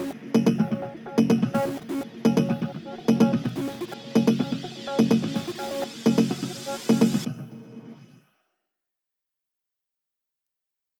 Bye.